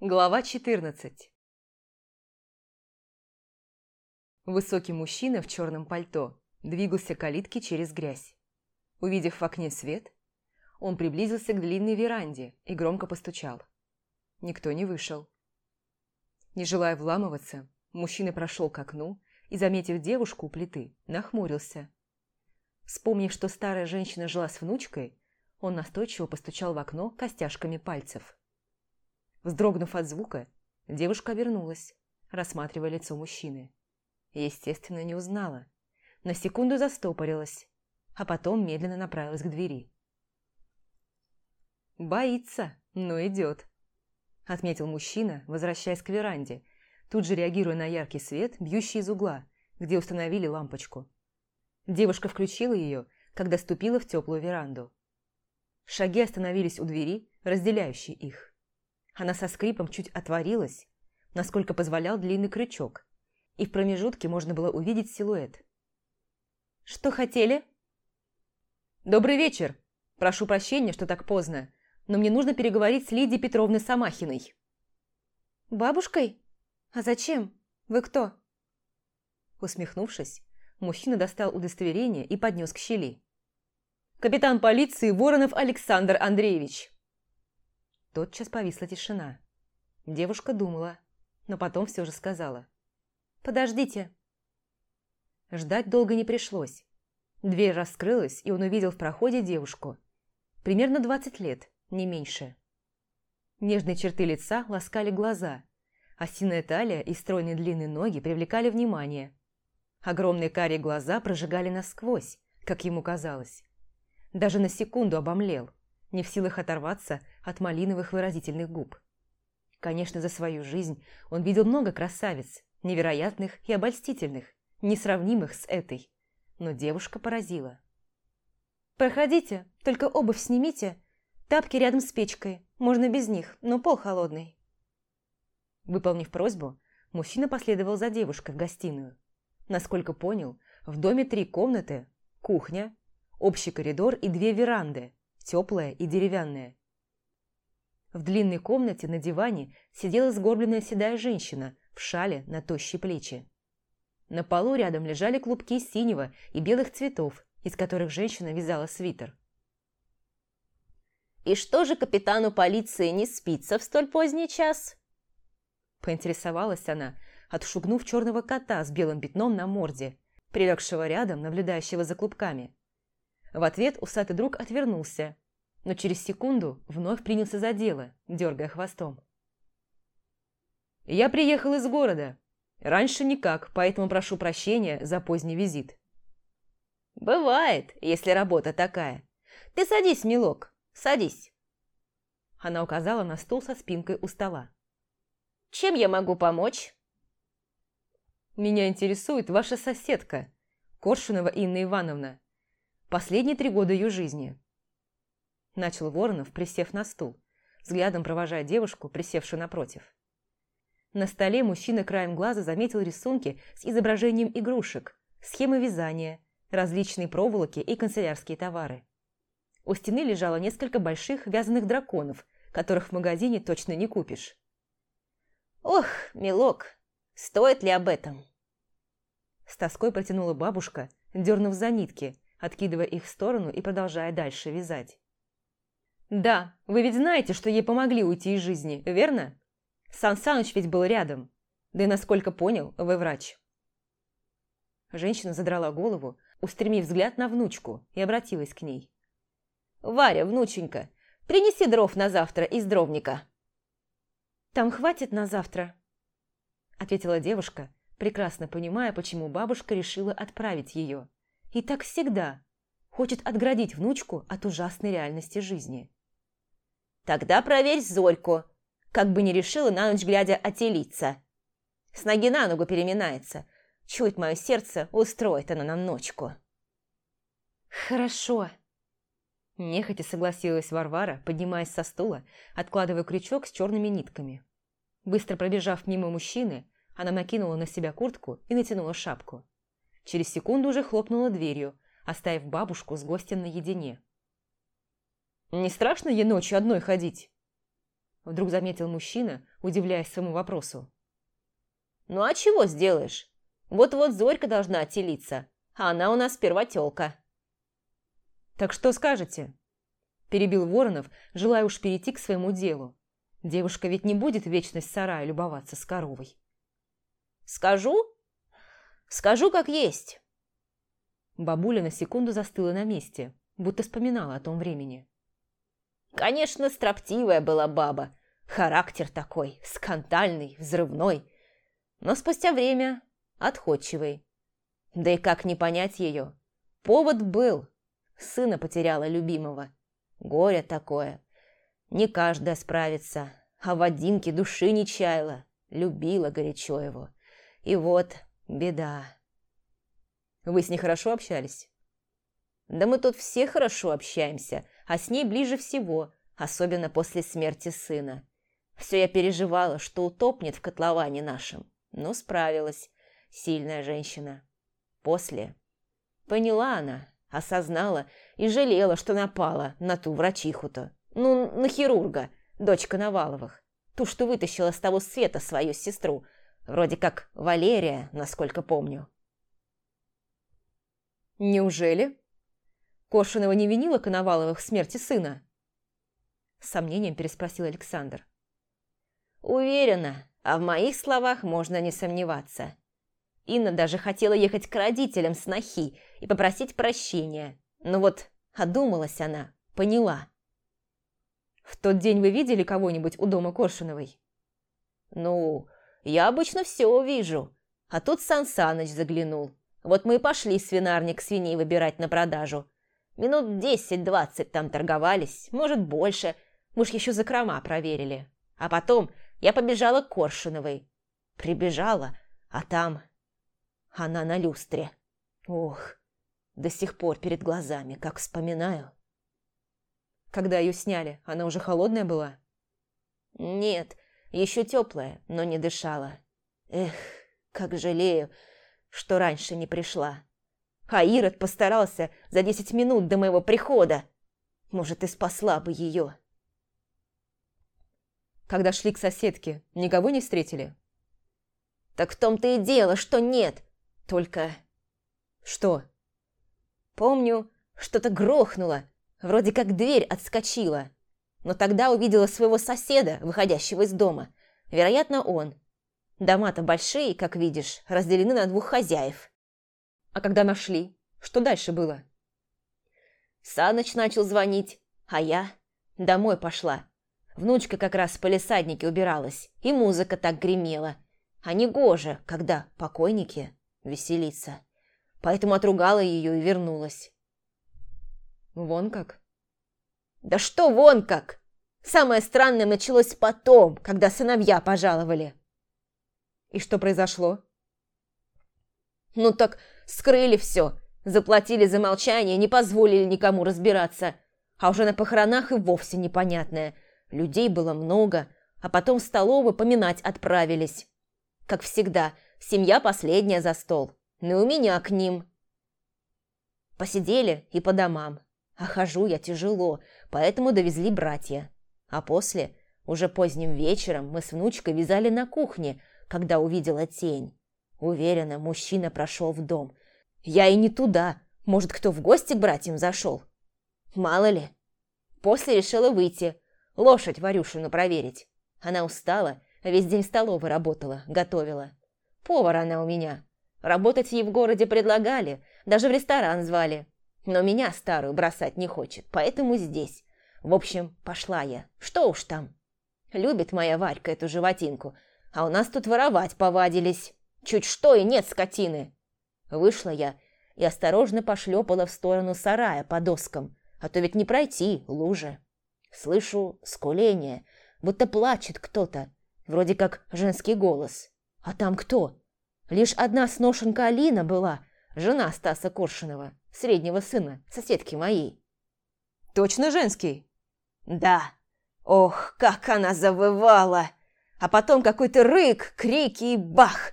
Глава 14 Высокий мужчина в черном пальто двигался к калитке через грязь. Увидев в окне свет, он приблизился к длинной веранде и громко постучал. Никто не вышел. Не желая вламываться, мужчина прошел к окну и, заметив девушку у плиты, нахмурился. Вспомнив, что старая женщина жила с внучкой, он настойчиво постучал в окно костяшками пальцев. Вздрогнув от звука, девушка обернулась, рассматривая лицо мужчины. Естественно, не узнала. На секунду застопорилась, а потом медленно направилась к двери. «Боится, но идет», – отметил мужчина, возвращаясь к веранде, тут же реагируя на яркий свет, бьющий из угла, где установили лампочку. Девушка включила ее, когда ступила в теплую веранду. Шаги остановились у двери, разделяющей их. Она со скрипом чуть отворилась, насколько позволял длинный крючок, и в промежутке можно было увидеть силуэт. «Что хотели?» «Добрый вечер! Прошу прощения, что так поздно, но мне нужно переговорить с Лидией Петровной Самахиной». «Бабушкой? А зачем? Вы кто?» Усмехнувшись, мужчина достал удостоверение и поднес к щели. «Капитан полиции Воронов Александр Андреевич». Тотчас повисла тишина. Девушка думала, но потом все же сказала. «Подождите». Ждать долго не пришлось. Дверь раскрылась, и он увидел в проходе девушку. Примерно двадцать лет, не меньше. Нежные черты лица ласкали глаза, а синяя талия и стройные длинные ноги привлекали внимание. Огромные карие глаза прожигали насквозь, как ему казалось. Даже на секунду обомлел не в силах оторваться от малиновых выразительных губ. Конечно, за свою жизнь он видел много красавиц, невероятных и обольстительных, несравнимых с этой, но девушка поразила. «Проходите, только обувь снимите. Тапки рядом с печкой, можно без них, но пол холодный». Выполнив просьбу, мужчина последовал за девушкой в гостиную. Насколько понял, в доме три комнаты, кухня, общий коридор и две веранды, теплая и деревянная. В длинной комнате на диване сидела сгорбленная седая женщина в шале на тощие плечи. На полу рядом лежали клубки синего и белых цветов, из которых женщина вязала свитер. «И что же капитану полиции не спится в столь поздний час?» Поинтересовалась она, отшугнув черного кота с белым пятном на морде, прилегшего рядом, наблюдающего за клубками. В ответ усатый друг отвернулся, но через секунду вновь принялся за дело, дергая хвостом. «Я приехал из города. Раньше никак, поэтому прошу прощения за поздний визит». «Бывает, если работа такая. Ты садись, милок, садись». Она указала на стул со спинкой у стола. «Чем я могу помочь?» «Меня интересует ваша соседка, Коршунова Инна Ивановна. Последние три года ее жизни. Начал Воронов, присев на стул, взглядом провожая девушку, присевшую напротив. На столе мужчина краем глаза заметил рисунки с изображением игрушек, схемы вязания, различные проволоки и канцелярские товары. У стены лежало несколько больших вязаных драконов, которых в магазине точно не купишь. «Ох, милок, стоит ли об этом?» С тоской протянула бабушка, дернув за нитки, откидывая их в сторону и продолжая дальше вязать. «Да, вы ведь знаете, что ей помогли уйти из жизни, верно? Сан Саныч ведь был рядом. Да и насколько понял, вы врач». Женщина задрала голову, устремив взгляд на внучку, и обратилась к ней. «Варя, внученька, принеси дров на завтра из дровника». «Там хватит на завтра?» ответила девушка, прекрасно понимая, почему бабушка решила отправить ее. И так всегда. Хочет отградить внучку от ужасной реальности жизни. «Тогда проверь Зорьку, как бы не решила на ночь глядя отелиться. С ноги на ногу переминается. Чует мое сердце, устроит она нам ночку». «Хорошо», Нехотя согласилась Варвара, поднимаясь со стула, откладывая крючок с черными нитками. Быстро пробежав мимо мужчины, она накинула на себя куртку и натянула шапку. Через секунду уже хлопнула дверью, оставив бабушку с гостем наедине. «Не страшно ей ночью одной ходить?» Вдруг заметил мужчина, удивляясь своему вопросу. «Ну а чего сделаешь? Вот-вот Зорька должна отелиться, а она у нас первотелка». «Так что скажете?» Перебил Воронов, желая уж перейти к своему делу. Девушка ведь не будет вечность сарая любоваться с коровой. «Скажу? Скажу, как есть». Бабуля на секунду застыла на месте, будто вспоминала о том времени. Конечно, строптивая была баба. Характер такой, скандальный, взрывной. Но спустя время отходчивый. Да и как не понять ее? Повод был. Сына потеряла любимого. Горе такое. Не каждая справится. А Вадимке души не чаяла. Любила горячо его. И вот беда. Вы с ней хорошо общались? Да мы тут все хорошо общаемся, а с ней ближе всего, особенно после смерти сына. Все я переживала, что утопнет в котловане нашем, но справилась. Сильная женщина. После. Поняла она, осознала и жалела, что напала на ту врачиху-то. Ну, на хирурга, дочка Наваловых. Ту, что вытащила с того света свою сестру. Вроде как Валерия, насколько помню. «Неужели?» Коршунова не винила Коноваловых в смерти сына? С сомнением переспросил Александр. Уверена, а в моих словах можно не сомневаться. Инна даже хотела ехать к родителям снохи и попросить прощения. Но вот одумалась она, поняла. «В тот день вы видели кого-нибудь у дома Коршуновой?» «Ну, я обычно все увижу. А тут Сан Саныч заглянул. Вот мы и пошли свинарник свиней выбирать на продажу. Минут десять-двадцать там торговались, может, больше. Мы ж еще закрома проверили. А потом я побежала к Коршуновой. Прибежала, а там... Она на люстре. Ох, до сих пор перед глазами, как вспоминаю. Когда ее сняли, она уже холодная была? Нет, еще теплая, но не дышала. Эх, как жалею, что раньше не пришла. А Ирод постарался за десять минут до моего прихода. Может, и спасла бы ее. Когда шли к соседке, никого не встретили? Так в том-то и дело, что нет. Только... Что? Помню, что-то грохнуло, вроде как дверь отскочила. Но тогда увидела своего соседа, выходящего из дома. Вероятно, он. Дома-то большие, как видишь, разделены на двух хозяев. А когда нашли, что дальше было? Саныч начал звонить, а я домой пошла. Внучка как раз в полисаднике убиралась, и музыка так гремела. А не гоже, когда покойники веселиться. Поэтому отругала ее и вернулась. Вон как? Да что вон как? Самое странное началось потом, когда сыновья пожаловали. И что произошло? Ну так скрыли все, заплатили за молчание, не позволили никому разбираться. А уже на похоронах и вовсе непонятное. Людей было много, а потом в столовую поминать отправились. Как всегда, семья последняя за стол. Ну и у меня к ним. Посидели и по домам. А хожу я тяжело, поэтому довезли братья. А после, уже поздним вечером, мы с внучкой вязали на кухне, когда увидела тень. Уверена, мужчина прошел в дом. Я и не туда. Может, кто в гости к братьям зашел? Мало ли. После решила выйти. Лошадь Варюшину проверить. Она устала, весь день в столовой работала, готовила. Повар она у меня. Работать ей в городе предлагали, даже в ресторан звали. Но меня старую бросать не хочет, поэтому здесь. В общем, пошла я. Что уж там. Любит моя Варька эту животинку, а у нас тут воровать повадились. Чуть что и нет скотины. Вышла я и осторожно пошлепала в сторону сарая по доскам, а то ведь не пройти, лужа. Слышу скуление, будто плачет кто-то, вроде как женский голос. А там кто? Лишь одна сношенка Алина была, жена Стаса Коршунова, среднего сына, соседки моей. Точно женский? Да. Ох, как она завывала! А потом какой-то рык, крики и бах!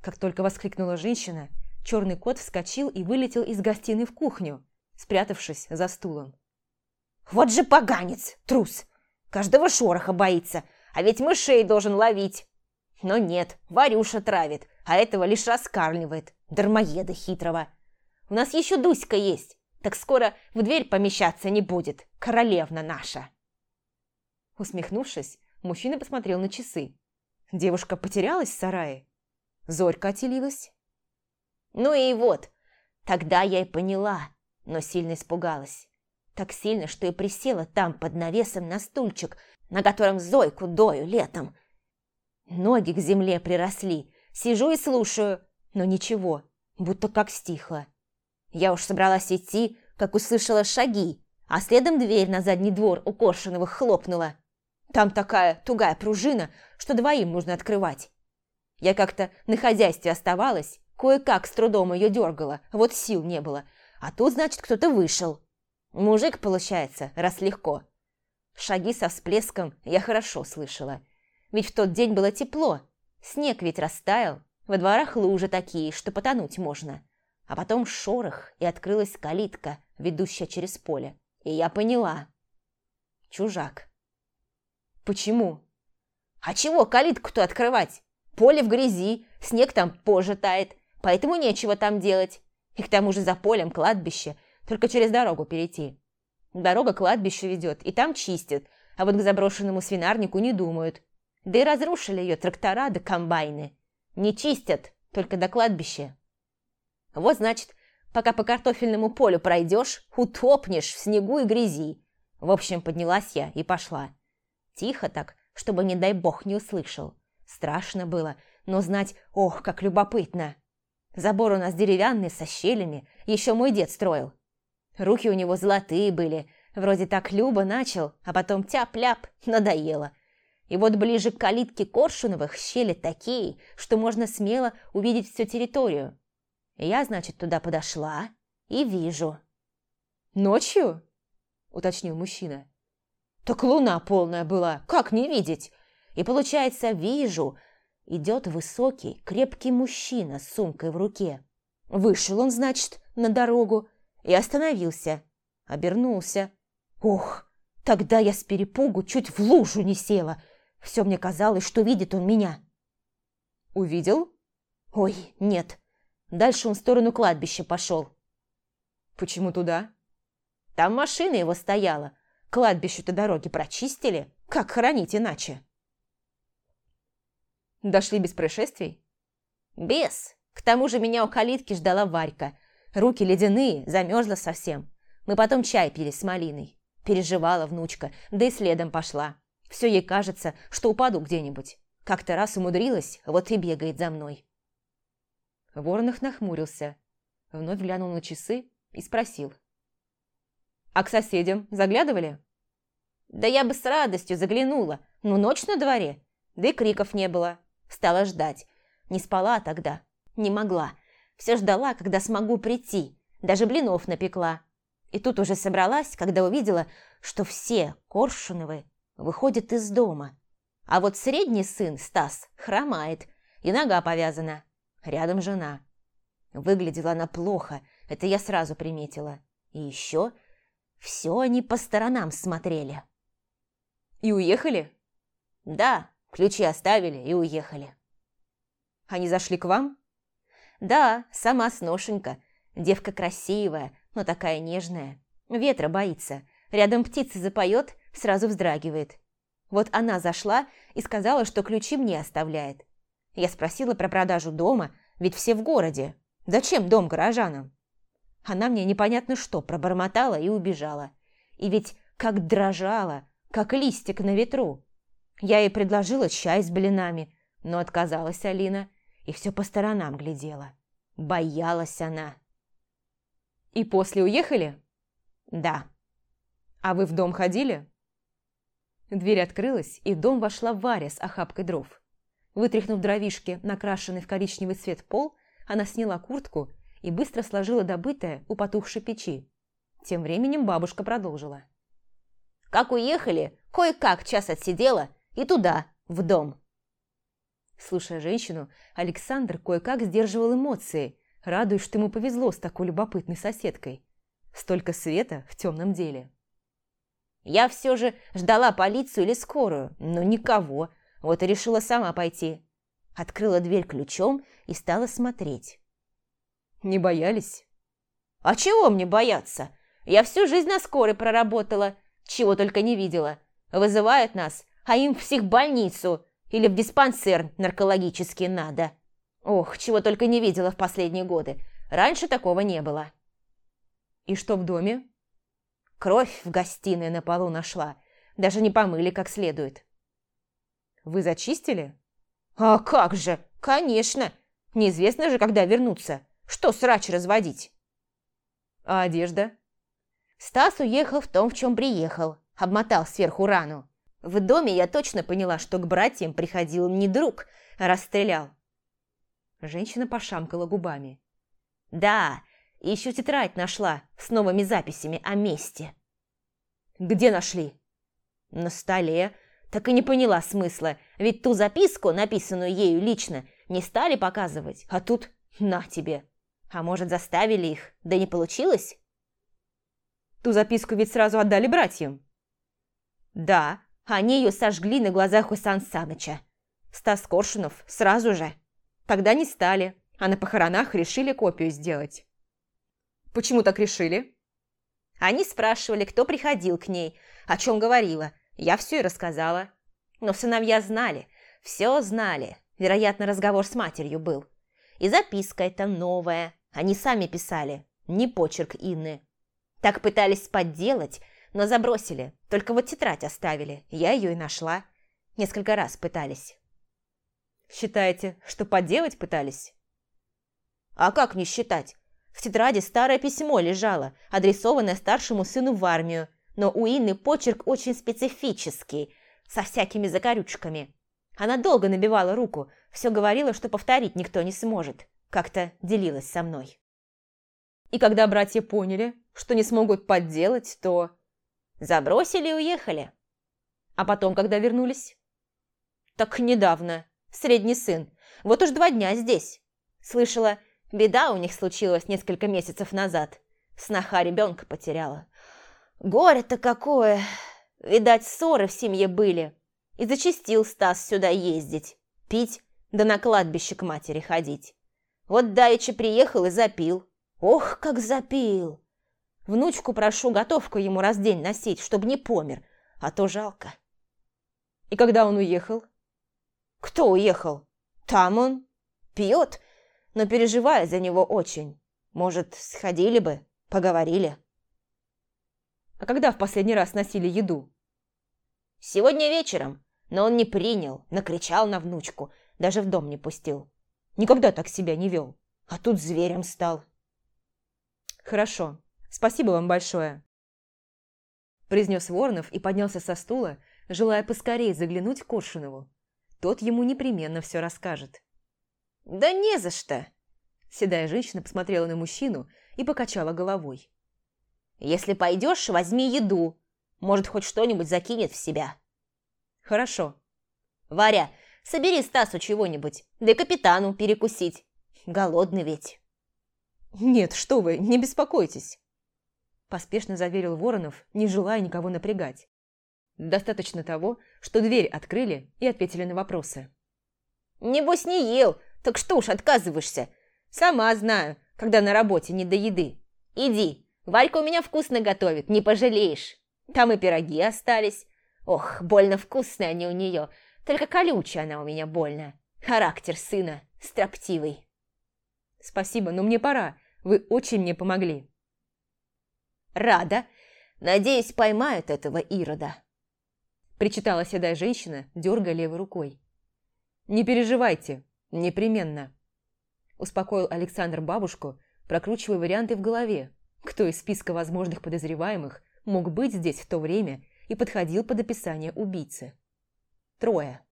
Как только воскликнула женщина, черный кот вскочил и вылетел из гостиной в кухню, спрятавшись за стулом. «Вот же поганец, трус! Каждого шороха боится, а ведь мышей должен ловить. Но нет, Варюша травит, а этого лишь раскармливает, дармоеда хитрого. У нас еще Дуська есть, так скоро в дверь помещаться не будет, королевна наша. Усмехнувшись, мужчина посмотрел на часы. Девушка потерялась в сарае. Зорька отелилась. Ну и вот, тогда я и поняла, но сильно испугалась. Так сильно, что и присела там под навесом на стульчик, на котором Зойку дою летом. Ноги к земле приросли, сижу и слушаю, но ничего, будто как стихло. Я уж собралась идти, как услышала шаги, а следом дверь на задний двор у Коршуновых хлопнула. Там такая тугая пружина, что двоим нужно открывать. Я как-то на хозяйстве оставалась, кое-как с трудом ее дергала, вот сил не было. А тут, значит, кто-то вышел. Мужик, получается, раз легко. Шаги со всплеском я хорошо слышала. Ведь в тот день было тепло. Снег ведь растаял. Во дворах лужи такие, что потонуть можно. А потом шорох, и открылась калитка, ведущая через поле. И я поняла. Чужак. Почему? А чего калитку-то открывать? Поле в грязи, снег там позже тает, поэтому нечего там делать. И к тому же за полем кладбище, только через дорогу перейти. Дорога к кладбищу ведет, и там чистят, а вот к заброшенному свинарнику не думают. Да и разрушили ее трактора да комбайны. Не чистят, только до кладбища. Вот значит, пока по картофельному полю пройдешь, утопнешь в снегу и грязи. В общем, поднялась я и пошла. Тихо так, чтобы, не дай бог, не услышал. Страшно было, но знать, ох, как любопытно. Забор у нас деревянный, со щелями, еще мой дед строил. Руки у него золотые были, вроде так Люба начал, а потом тяп-ляп, надоело. И вот ближе к калитке Коршуновых щели такие, что можно смело увидеть всю территорию. Я, значит, туда подошла и вижу. «Ночью?» – уточнил мужчина. «Так луна полная была, как не видеть?» И получается, вижу, идет высокий, крепкий мужчина с сумкой в руке. Вышел он, значит, на дорогу и остановился. Обернулся. Ох, тогда я с перепугу чуть в лужу не села. Все мне казалось, что видит он меня. «Увидел?» «Ой, нет. Дальше он в сторону кладбища пошел. Почему туда? Там машина его стояла. Кладбищу-то дороги прочистили. Как хоронить иначе? Дошли без происшествий? Без. К тому же меня у калитки ждала Варька. Руки ледяные, замерзла совсем. Мы потом чай пили с малиной. Переживала внучка, да и следом пошла. Все ей кажется, что упаду где-нибудь. Как-то раз умудрилась, вот и бегает за мной. Воронов нахмурился, вновь глянул на часы и спросил. «А к соседям заглядывали?» «Да я бы с радостью заглянула, но ночь на дворе, да и криков не было. Стала ждать. Не спала тогда, не могла. Все ждала, когда смогу прийти, даже блинов напекла. И тут уже собралась, когда увидела, что все Коршуновы выходят из дома. А вот средний сын, Стас, хромает, и нога повязана. Рядом жена. Выглядела она плохо, это я сразу приметила. И еще все они по сторонам смотрели. «И уехали?» «Да, ключи оставили и уехали». «Они зашли к вам?» «Да, сама сношенька. Девка красивая, но такая нежная. Ветра боится. Рядом птица запоет, сразу вздрагивает. Вот она зашла и сказала, что ключи мне оставляет. Я спросила про продажу дома, ведь все в городе. Зачем дом горожанам? Она мне непонятно что пробормотала и убежала. И ведь как дрожала, как листик на ветру. Я ей предложила чай с блинами, но отказалась Алина и все по сторонам глядела. Боялась она. «И после уехали?» «Да». «А вы в дом ходили?» Дверь открылась, и в дом вошла Варя с охапкой дров. Вытряхнув дровишки, накрашенный в коричневый цвет пол, она сняла куртку и быстро сложила добытое у потухшей печи. Тем временем бабушка продолжила. «Как уехали, кое-как час отсидела и туда, в дом». Слушая женщину, Александр кое-как сдерживал эмоции, радуясь, что ему повезло с такой любопытной соседкой. Столько света в темном деле. Я все же ждала полицию или скорую, но никого. Вот и решила сама пойти. Открыла дверь ключом и стала смотреть. Не боялись? А чего мне бояться? Я всю жизнь на скорой проработала, чего только не видела. Вызывают нас, а им в психбольницу или в диспансер наркологический надо. Ох, чего только не видела в последние годы. Раньше такого не было. И что в доме? Кровь в гостиной на полу нашла. Даже не помыли как следует. Вы зачистили? А как же, конечно. Неизвестно же, когда вернуться. Что срач разводить? А одежда? Стас уехал в том, в чем приехал. Обмотал сверху рану. В доме я точно поняла, что к братьям приходил не друг, а расстрелял. Женщина пошамкала губами. Да, и еще тетрадь нашла с новыми записями о месте. Где нашли? На столе. Так и не поняла смысла, ведь ту записку, написанную ею лично, не стали показывать, а тут на тебе. А может, заставили их, да не получилось? Ту записку ведь сразу отдали братьям. Да, они ее сожгли на глазах у Сан Саныча. Стас Коршунов сразу же. Тогда не стали, а на похоронах решили копию сделать. Почему так решили? Они спрашивали, кто приходил к ней, о чем говорила. Я все и рассказала. Но сыновья знали, все знали. Вероятно, разговор с матерью был. И записка эта новая. Они сами писали, не почерк Инны. Так пытались подделать, но забросили. Только вот тетрадь оставили. Я ее и нашла. Несколько раз пытались. Считаете, что подделать пытались? А как не считать? В тетради старое письмо лежало, адресованное старшему сыну в армию, но у Инны почерк очень специфический, со всякими закорючками. Она долго набивала руку, все говорила, что повторить никто не сможет. Как-то делилась со мной. И когда братья поняли, что не смогут подделать, то... Забросили и уехали. А потом, когда вернулись? Так недавно. Средний сын. Вот уж два дня здесь. Слышала, Беда у них случилась несколько месяцев назад. Сноха ребенка потеряла. Горе-то какое! Видать, ссоры в семье были. И зачастил Стас сюда ездить, пить, да на кладбище к матери ходить. Вот давеча приехал и запил. Ох, как запил! Внучку прошу готовку ему раз день носить, чтобы не помер, а то жалко. И когда он уехал? Кто уехал? Там он. Пьет но переживаю за него очень. Может, сходили бы, поговорили. А когда в последний раз носили еду? Сегодня вечером, но он не принял, накричал на внучку, даже в дом не пустил. Никогда так себя не вел, а тут зверем стал. Хорошо, спасибо вам большое. Произнес Воронов и поднялся со стула, желая поскорее заглянуть к Коршунову. Тот ему непременно все расскажет. «Да не за что!» Седая женщина посмотрела на мужчину и покачала головой. «Если пойдешь, возьми еду. Может, хоть что-нибудь закинет в себя». «Хорошо». «Варя, собери Стасу чего-нибудь, да и капитану перекусить. Голодный ведь». «Нет, что вы, не беспокойтесь», – поспешно заверил Воронов, не желая никого напрягать. Достаточно того, что дверь открыли и ответили на вопросы. «Небось не ел, так что уж отказываешься? Сама знаю, когда на работе не до еды. Иди, Варька у меня вкусно готовит, не пожалеешь. Там и пироги остались. Ох, больно вкусные они у нее. Только колючая она у меня больно. Характер сына строптивый. Спасибо, но мне пора. Вы очень мне помогли. Рада. Надеюсь, поймают этого Ирода. Причитала седая женщина, дергая левой рукой. Не переживайте, «Непременно», – успокоил Александр бабушку, прокручивая варианты в голове, кто из списка возможных подозреваемых мог быть здесь в то время и подходил под описание убийцы. Трое.